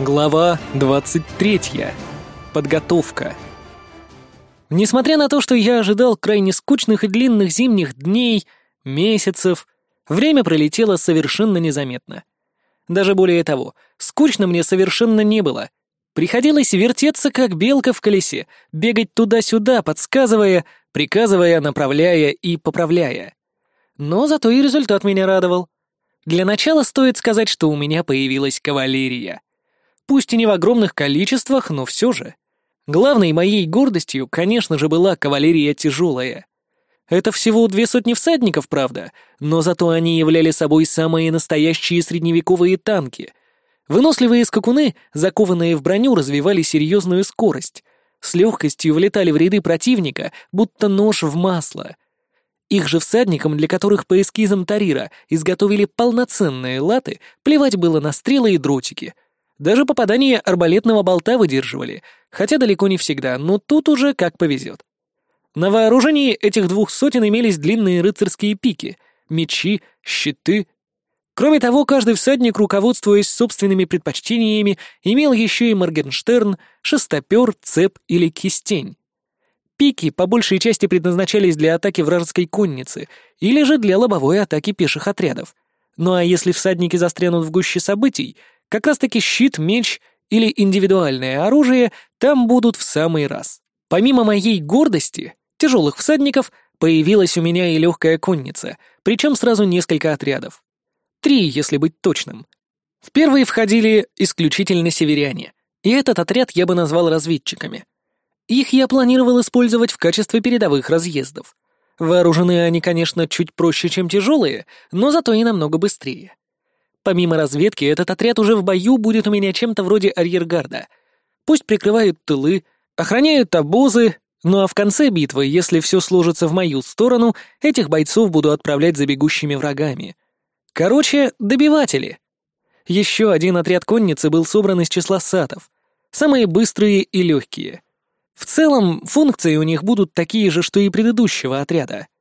Глава 23. Подготовка. Несмотря на то, что я ожидал крайне скучных и длинных зимних дней, месяцев, время пролетело совершенно незаметно. Даже более того, скучно мне совершенно не было. Приходилось вертеться, как белка в колесе, бегать туда-сюда, подсказывая, приказывая, направляя и поправляя. Но зато и результат меня радовал. Для начала стоит сказать, что у меня появилась кавалерия — Пусть и не в огромных количествах, но все же. Главной моей гордостью, конечно же, была кавалерия тяжелая. Это всего две сотни всадников, правда, но зато они являли собой самые настоящие средневековые танки. Выносливые скакуны, закованные в броню, развивали серьезную скорость, с легкостью влетали в ряды противника, будто нож в масло. Их же всадникам, для которых по эскизам Тарира изготовили полноценные латы, плевать было на стрелы и дротики — даже попадание арбалетного болта выдерживали, хотя далеко не всегда, но тут уже как повезет. На вооружении этих двух сотен имелись длинные рыцарские пики, мечи, щиты. Кроме того, каждый всадник, руководствуясь собственными предпочтениями, имел еще и моргенштерн, шестопер, цеп или кистень. Пики по большей части предназначались для атаки вражеской конницы или же для лобовой атаки пеших отрядов. Ну а если всадники застрянут в гуще событий — как раз-таки щит, меч или индивидуальное оружие там будут в самый раз. Помимо моей гордости, тяжелых всадников, появилась у меня и легкая конница, причем сразу несколько отрядов. Три, если быть точным. В первые входили исключительно северяне, и этот отряд я бы назвал разведчиками. Их я планировал использовать в качестве передовых разъездов. Вооружены они, конечно, чуть проще, чем тяжелые, но зато и намного быстрее. Помимо разведки, этот отряд уже в бою будет у меня чем-то вроде арьергарда. Пусть прикрывают тылы, охраняют обозы, ну а в конце битвы, если все сложится в мою сторону, этих бойцов буду отправлять за бегущими врагами. Короче, добиватели. Еще один отряд конницы был собран из числа сатов. Самые быстрые и легкие. В целом, функции у них будут такие же, что и предыдущего отряда —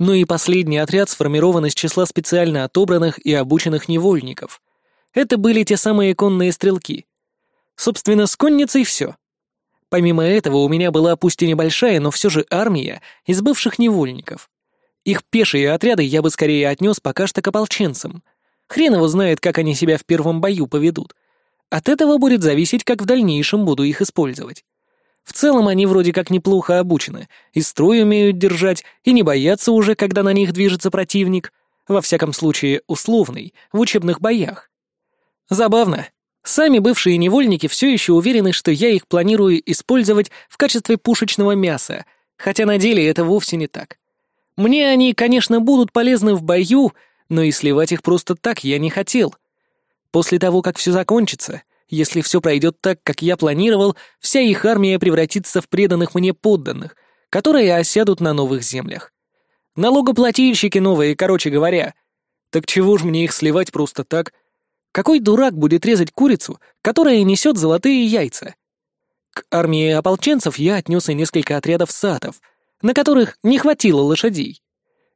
но и последний отряд сформирован из числа специально отобранных и обученных невольников. Это были те самые конные стрелки. Собственно, с конницей все. Помимо этого, у меня была пусть и небольшая, но все же армия из бывших невольников. Их пешие отряды я бы скорее отнес пока что к ополченцам. Хрен его знает, как они себя в первом бою поведут. От этого будет зависеть, как в дальнейшем буду их использовать. В целом они вроде как неплохо обучены, и строй умеют держать, и не боятся уже, когда на них движется противник, во всяком случае условный, в учебных боях. Забавно. Сами бывшие невольники все еще уверены, что я их планирую использовать в качестве пушечного мяса, хотя на деле это вовсе не так. Мне они, конечно, будут полезны в бою, но и сливать их просто так я не хотел. После того, как все закончится, если все пройдет так, как я планировал, вся их армия превратится в преданных мне подданных, которые осядут на новых землях. Налогоплательщики новые, короче говоря. Так чего ж мне их сливать просто так? Какой дурак будет резать курицу, которая несет золотые яйца? К армии ополченцев я отнес и несколько отрядов сатов, на которых не хватило лошадей.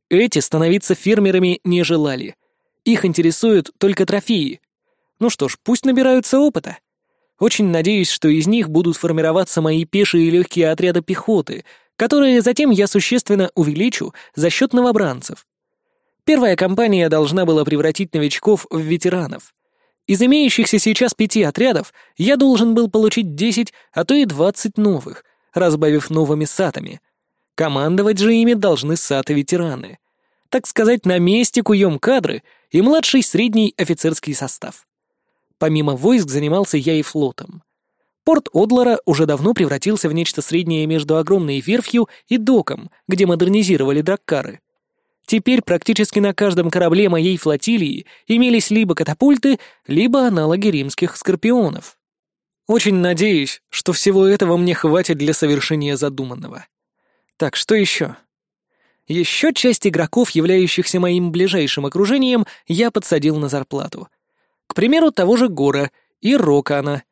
Эти становиться фермерами не желали. Их интересуют только трофеи, ну что ж, пусть набираются опыта. Очень надеюсь, что из них будут формироваться мои пешие и легкие отряды пехоты, которые затем я существенно увеличу за счет новобранцев. Первая компания должна была превратить новичков в ветеранов. Из имеющихся сейчас пяти отрядов я должен был получить 10, а то и 20 новых, разбавив новыми сатами. Командовать же ими должны саты-ветераны. Так сказать, на месте куем кадры и младший средний офицерский состав. Помимо войск занимался я и флотом. Порт Одлара уже давно превратился в нечто среднее между огромной верфью и доком, где модернизировали драккары. Теперь практически на каждом корабле моей флотилии имелись либо катапульты, либо аналоги римских скорпионов. Очень надеюсь, что всего этого мне хватит для совершения задуманного. Так, что еще? Еще часть игроков, являющихся моим ближайшим окружением, я подсадил на зарплату, Примеру, того же Гора и Рокана.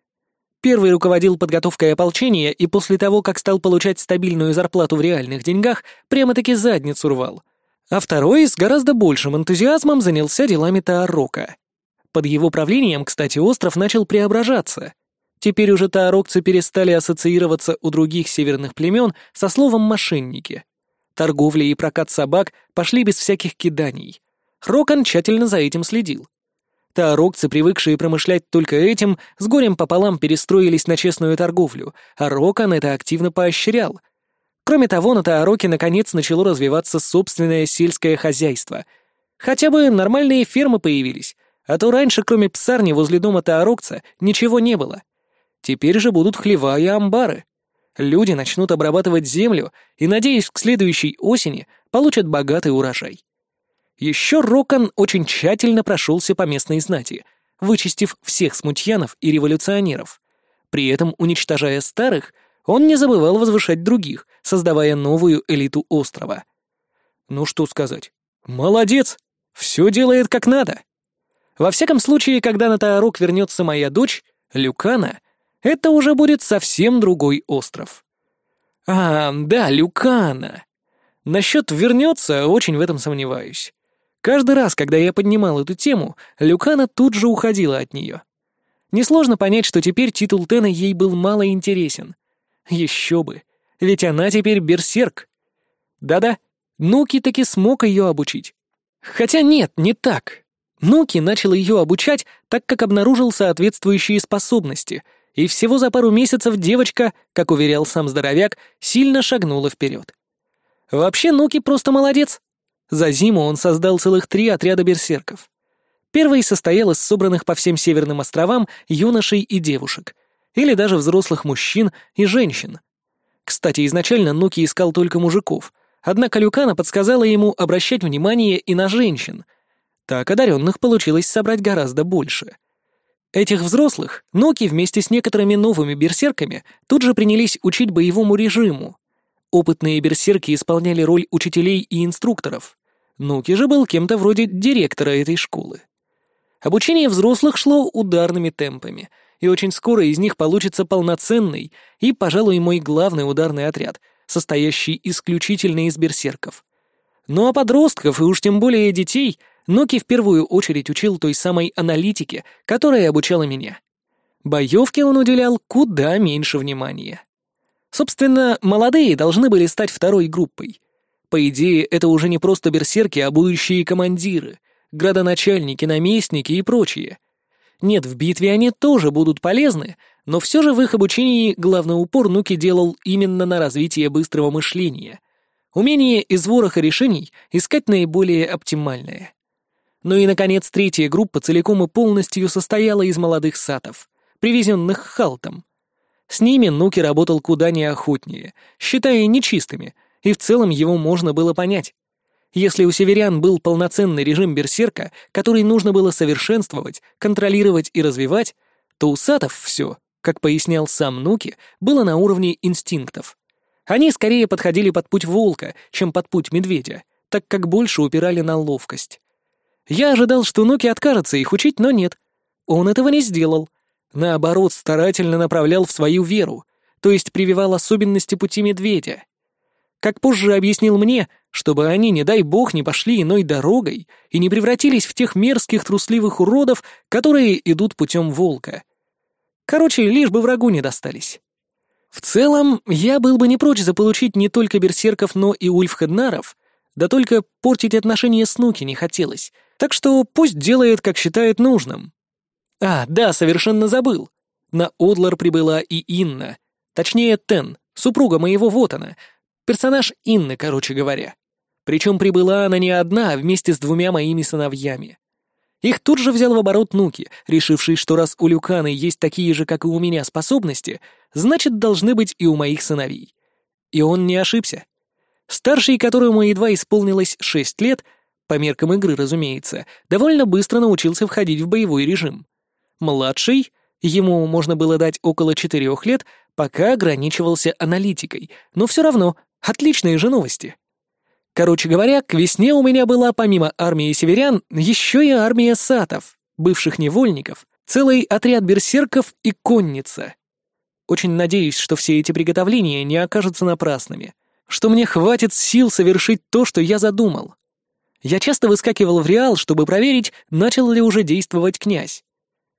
Первый руководил подготовкой ополчения и после того, как стал получать стабильную зарплату в реальных деньгах, прямо-таки задницу рвал. А второй с гораздо большим энтузиазмом занялся делами Таарока. Под его правлением, кстати, остров начал преображаться. Теперь уже таарокцы перестали ассоциироваться у других северных племен со словом «мошенники». Торговля и прокат собак пошли без всяких киданий. Рокан тщательно за этим следил. Таорокцы, привыкшие промышлять только этим, с горем пополам перестроились на честную торговлю, а Рокон это активно поощрял. Кроме того, на Таороке наконец начало развиваться собственное сельское хозяйство. Хотя бы нормальные фермы появились, а то раньше, кроме псарни возле дома Таорокца, ничего не было. Теперь же будут хлева и амбары. Люди начнут обрабатывать землю и, надеюсь, к следующей осени получат богатый урожай. Еще Рокон очень тщательно прошелся по местной знати, вычистив всех смутьянов и революционеров. При этом, уничтожая старых, он не забывал возвышать других, создавая новую элиту острова. Ну что сказать. Молодец! Все делает как надо! Во всяком случае, когда на Таорок вернется моя дочь, Люкана, это уже будет совсем другой остров. А, да, Люкана. Насчет вернется, очень в этом сомневаюсь. Каждый раз, когда я поднимал эту тему, Люкана тут же уходила от нее. Несложно понять, что теперь титул Тена ей был мало интересен. Еще бы, ведь она теперь берсерк. Да-да, Нуки таки смог ее обучить. Хотя нет, не так. Нуки начал ее обучать, так как обнаружил соответствующие способности, и всего за пару месяцев девочка, как уверял сам здоровяк, сильно шагнула вперед. Вообще Нуки просто молодец. За зиму он создал целых три отряда берсерков. Первый состоял из собранных по всем северным островам юношей и девушек, или даже взрослых мужчин и женщин. Кстати, изначально Нуки искал только мужиков, однако Люкана подсказала ему обращать внимание и на женщин. Так одаренных получилось собрать гораздо больше. Этих взрослых Нуки вместе с некоторыми новыми берсерками тут же принялись учить боевому режиму. Опытные берсерки исполняли роль учителей и инструкторов. Нуки же был кем-то вроде директора этой школы. Обучение взрослых шло ударными темпами, и очень скоро из них получится полноценный и, пожалуй, мой главный ударный отряд, состоящий исключительно из берсерков. Ну а подростков, и уж тем более детей, Ноки в первую очередь учил той самой аналитике, которая обучала меня. Боевке он уделял куда меньше внимания. Собственно, молодые должны были стать второй группой — по идее, это уже не просто берсерки, а будущие командиры, градоначальники, наместники и прочие. Нет, в битве они тоже будут полезны, но все же в их обучении главный упор Нуки делал именно на развитие быстрого мышления. Умение из вороха решений искать наиболее оптимальное. Ну и, наконец, третья группа целиком и полностью состояла из молодых сатов, привезенных Халтом. С ними Нуки работал куда неохотнее, считая нечистыми — и в целом его можно было понять. Если у северян был полноценный режим берсерка, который нужно было совершенствовать, контролировать и развивать, то у сатов все, как пояснял сам Нуки, было на уровне инстинктов. Они скорее подходили под путь волка, чем под путь медведя, так как больше упирали на ловкость. Я ожидал, что Нуки откажется их учить, но нет. Он этого не сделал. Наоборот, старательно направлял в свою веру, то есть прививал особенности пути медведя как позже объяснил мне, чтобы они, не дай бог, не пошли иной дорогой и не превратились в тех мерзких трусливых уродов, которые идут путем волка. Короче, лишь бы врагу не достались. В целом, я был бы не прочь заполучить не только берсерков, но и ульфхеднаров, да только портить отношения с Нуки не хотелось, так что пусть делает, как считает нужным. А, да, совершенно забыл. На Одлар прибыла и Инна, точнее Тен, супруга моего Вотана, Персонаж Инны, короче говоря. Причем прибыла она не одна, а вместе с двумя моими сыновьями. Их тут же взял в оборот Нуки, решивший, что раз у Люканы есть такие же, как и у меня, способности, значит, должны быть и у моих сыновей. И он не ошибся. Старший, которому едва исполнилось шесть лет, по меркам игры, разумеется, довольно быстро научился входить в боевой режим. Младший, ему можно было дать около четырех лет, пока ограничивался аналитикой, но все равно Отличные же новости. Короче говоря, к весне у меня была помимо армии северян еще и армия сатов, бывших невольников, целый отряд берсерков и конница. Очень надеюсь, что все эти приготовления не окажутся напрасными, что мне хватит сил совершить то, что я задумал. Я часто выскакивал в Реал, чтобы проверить, начал ли уже действовать князь.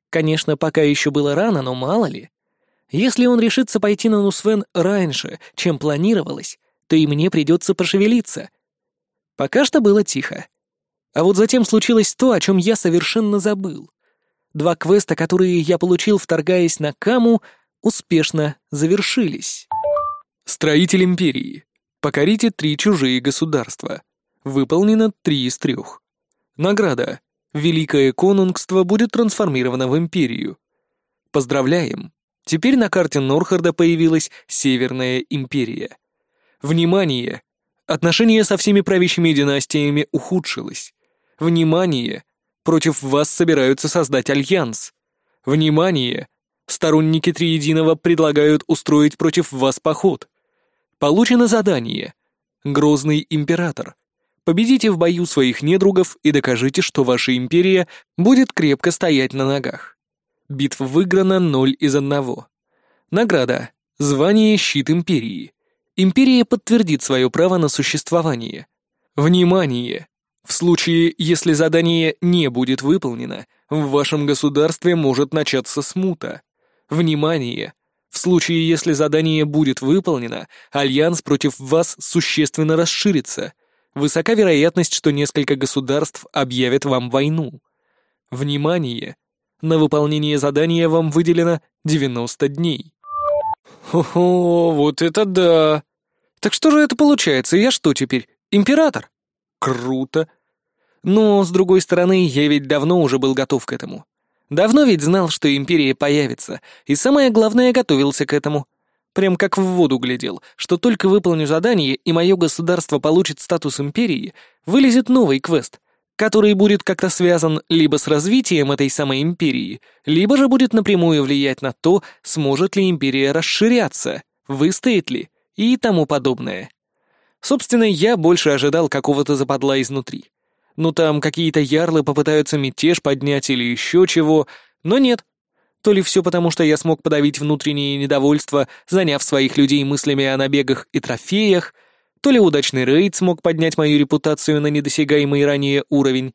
Конечно, пока еще было рано, но мало ли. Если он решится пойти на Нусвен раньше, чем планировалось, то и мне придется пошевелиться. Пока что было тихо. А вот затем случилось то, о чем я совершенно забыл. Два квеста, которые я получил, вторгаясь на Каму, успешно завершились. Строитель империи. Покорите три чужие государства. Выполнено три из трех. Награда. Великое конунгство будет трансформировано в империю. Поздравляем! Теперь на карте Норхарда появилась Северная империя. Внимание! Отношения со всеми правящими династиями ухудшилось. Внимание! Против вас собираются создать альянс. Внимание! Сторонники Триединого предлагают устроить против вас поход. Получено задание. Грозный император. Победите в бою своих недругов и докажите, что ваша империя будет крепко стоять на ногах. Битва выиграна ноль из одного. Награда. Звание «Щит Империи» империя подтвердит свое право на существование. Внимание! В случае, если задание не будет выполнено, в вашем государстве может начаться смута. Внимание! В случае, если задание будет выполнено, альянс против вас существенно расширится. Высока вероятность, что несколько государств объявят вам войну. Внимание! На выполнение задания вам выделено 90 дней. «О, вот это да! Так что же это получается? Я что теперь, император?» «Круто!» Но, с другой стороны, я ведь давно уже был готов к этому. Давно ведь знал, что империя появится, и самое главное, готовился к этому. Прям как в воду глядел, что только выполню задание, и мое государство получит статус империи, вылезет новый квест, который будет как-то связан либо с развитием этой самой империи, либо же будет напрямую влиять на то, сможет ли империя расширяться, выстоит ли и тому подобное. Собственно, я больше ожидал какого-то западла изнутри. Ну там какие-то ярлы попытаются мятеж поднять или еще чего, но нет. То ли все потому, что я смог подавить внутреннее недовольство, заняв своих людей мыслями о набегах и трофеях, то ли удачный рейд смог поднять мою репутацию на недосягаемый ранее уровень.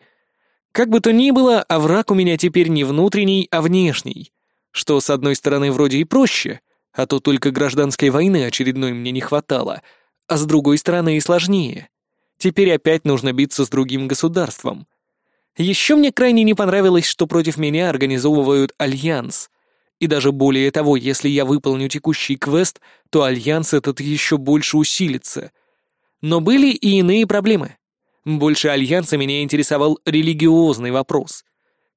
Как бы то ни было, а враг у меня теперь не внутренний, а внешний. Что, с одной стороны, вроде и проще, а то только гражданской войны очередной мне не хватало, а с другой стороны и сложнее. Теперь опять нужно биться с другим государством. Еще мне крайне не понравилось, что против меня организовывают альянс. И даже более того, если я выполню текущий квест, то альянс этот еще больше усилится — но были и иные проблемы. Больше Альянса меня интересовал религиозный вопрос.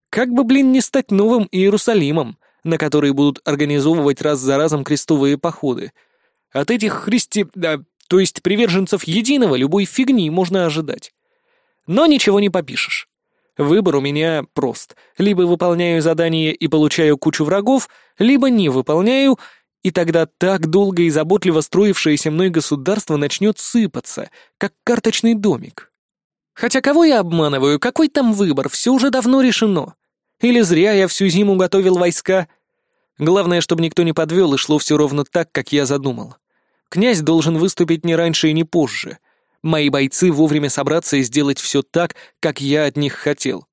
Как бы, блин, не стать новым Иерусалимом, на который будут организовывать раз за разом крестовые походы? От этих христи... Да, то есть приверженцев единого любой фигни можно ожидать. Но ничего не попишешь. Выбор у меня прост. Либо выполняю задание и получаю кучу врагов, либо не выполняю и тогда так долго и заботливо строившееся мной государство начнет сыпаться, как карточный домик. Хотя кого я обманываю, какой там выбор, все уже давно решено. Или зря я всю зиму готовил войска. Главное, чтобы никто не подвел, и шло все ровно так, как я задумал. Князь должен выступить не раньше и не позже. Мои бойцы вовремя собраться и сделать все так, как я от них хотел.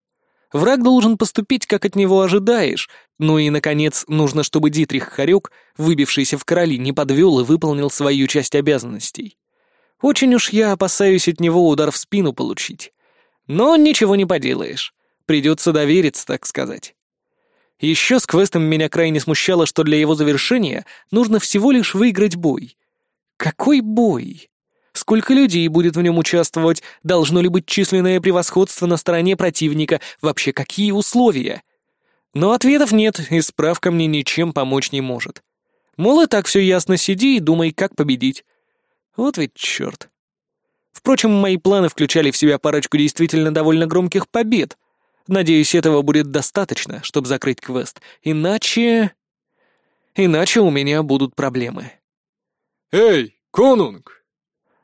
Враг должен поступить, как от него ожидаешь, ну и, наконец, нужно, чтобы Дитрих Харек, выбившийся в короли, не подвел и выполнил свою часть обязанностей. Очень уж я опасаюсь от него удар в спину получить. Но ничего не поделаешь. Придется довериться, так сказать. Еще с квестом меня крайне смущало, что для его завершения нужно всего лишь выиграть бой. Какой бой? Сколько людей будет в нем участвовать? Должно ли быть численное превосходство на стороне противника? Вообще, какие условия? Но ответов нет, и справка мне ничем помочь не может. Мол, и так все ясно, сиди и думай, как победить. Вот ведь черт. Впрочем, мои планы включали в себя парочку действительно довольно громких побед. Надеюсь, этого будет достаточно, чтобы закрыть квест. Иначе... Иначе у меня будут проблемы. «Эй, конунг!»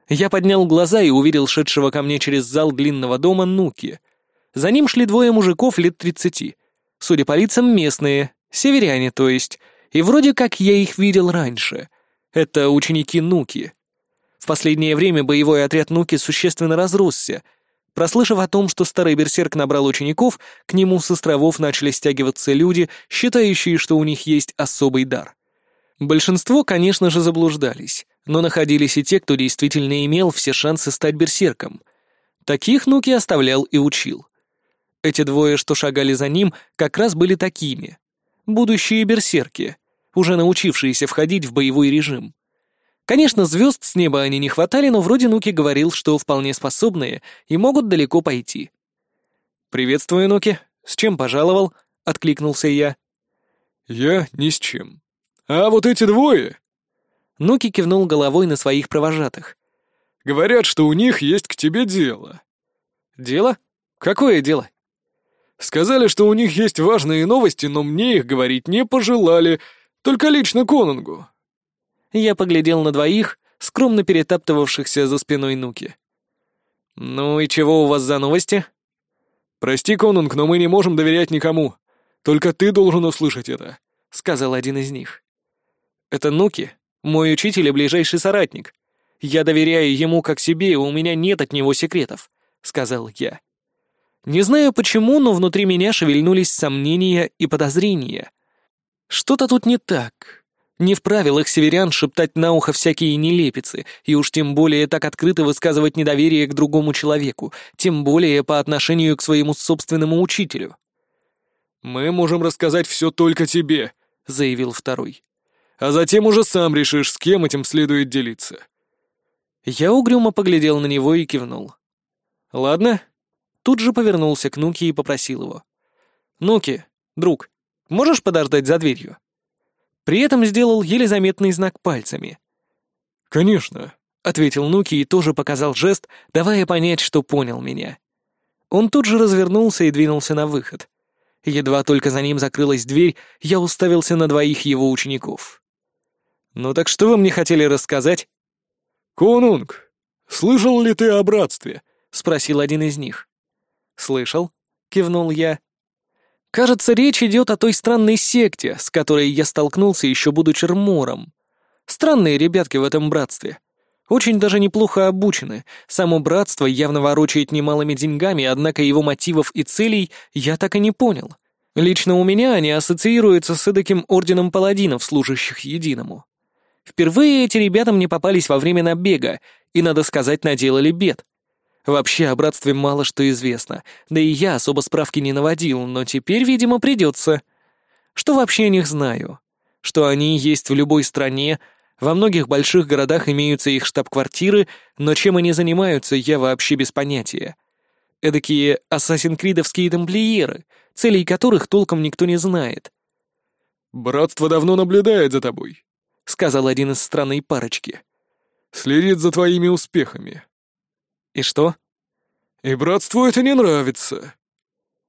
Я поднял глаза и увидел шедшего ко мне через зал длинного дома Нуки. За ним шли двое мужиков лет тридцати — Судя по лицам, местные, северяне, то есть, и вроде как я их видел раньше. Это ученики Нуки. В последнее время боевой отряд Нуки существенно разросся. Прослышав о том, что старый берсерк набрал учеников, к нему с островов начали стягиваться люди, считающие, что у них есть особый дар. Большинство, конечно же, заблуждались, но находились и те, кто действительно имел все шансы стать берсерком. Таких Нуки оставлял и учил. Эти двое, что шагали за ним, как раз были такими. Будущие берсерки, уже научившиеся входить в боевой режим. Конечно, звезд с неба они не хватали, но вроде Нуки говорил, что вполне способные и могут далеко пойти. «Приветствую, Нуки. С чем пожаловал?» — откликнулся я. «Я ни с чем. А вот эти двое...» Нуки кивнул головой на своих провожатых. «Говорят, что у них есть к тебе дело». «Дело? Какое дело?» Сказали, что у них есть важные новости, но мне их говорить не пожелали, только лично Конунгу. Я поглядел на двоих, скромно перетаптывавшихся за спиной Нуки. «Ну и чего у вас за новости?» «Прости, Конунг, но мы не можем доверять никому. Только ты должен услышать это», — сказал один из них. «Это Нуки, мой учитель и ближайший соратник. Я доверяю ему как себе, и у меня нет от него секретов», — сказал я. Не знаю почему, но внутри меня шевельнулись сомнения и подозрения. Что-то тут не так. Не в правилах северян шептать на ухо всякие нелепицы, и уж тем более так открыто высказывать недоверие к другому человеку, тем более по отношению к своему собственному учителю. «Мы можем рассказать все только тебе», — заявил второй. «А затем уже сам решишь, с кем этим следует делиться». Я угрюмо поглядел на него и кивнул. «Ладно, тут же повернулся к Нуке и попросил его. «Нуки, друг, можешь подождать за дверью?» При этом сделал еле заметный знак пальцами. «Конечно», — ответил Нуки и тоже показал жест, давая понять, что понял меня. Он тут же развернулся и двинулся на выход. Едва только за ним закрылась дверь, я уставился на двоих его учеников. «Ну так что вы мне хотели рассказать?» «Конунг, слышал ли ты о братстве?» — спросил один из них. «Слышал?» — кивнул я. «Кажется, речь идет о той странной секте, с которой я столкнулся еще будучи рмором. Странные ребятки в этом братстве. Очень даже неплохо обучены. Само братство явно ворочает немалыми деньгами, однако его мотивов и целей я так и не понял. Лично у меня они ассоциируются с эдаким орденом паладинов, служащих единому. Впервые эти ребята мне попались во время набега, и, надо сказать, наделали бед. Вообще о братстве мало что известно, да и я особо справки не наводил, но теперь, видимо, придется. Что вообще о них знаю? Что они есть в любой стране, во многих больших городах имеются их штаб-квартиры, но чем они занимаются, я вообще без понятия. Эдакие ассасин-кридовские тамплиеры, целей которых толком никто не знает. «Братство давно наблюдает за тобой», — сказал один из странной парочки. «Следит за твоими успехами. «И что?» «И братству это не нравится».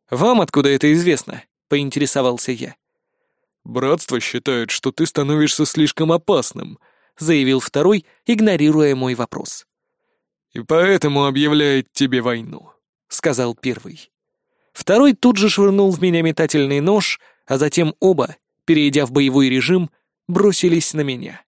«Вам откуда это известно?» — поинтересовался я. «Братство считает, что ты становишься слишком опасным», — заявил второй, игнорируя мой вопрос. «И поэтому объявляет тебе войну», — сказал первый. Второй тут же швырнул в меня метательный нож, а затем оба, перейдя в боевой режим, бросились на меня.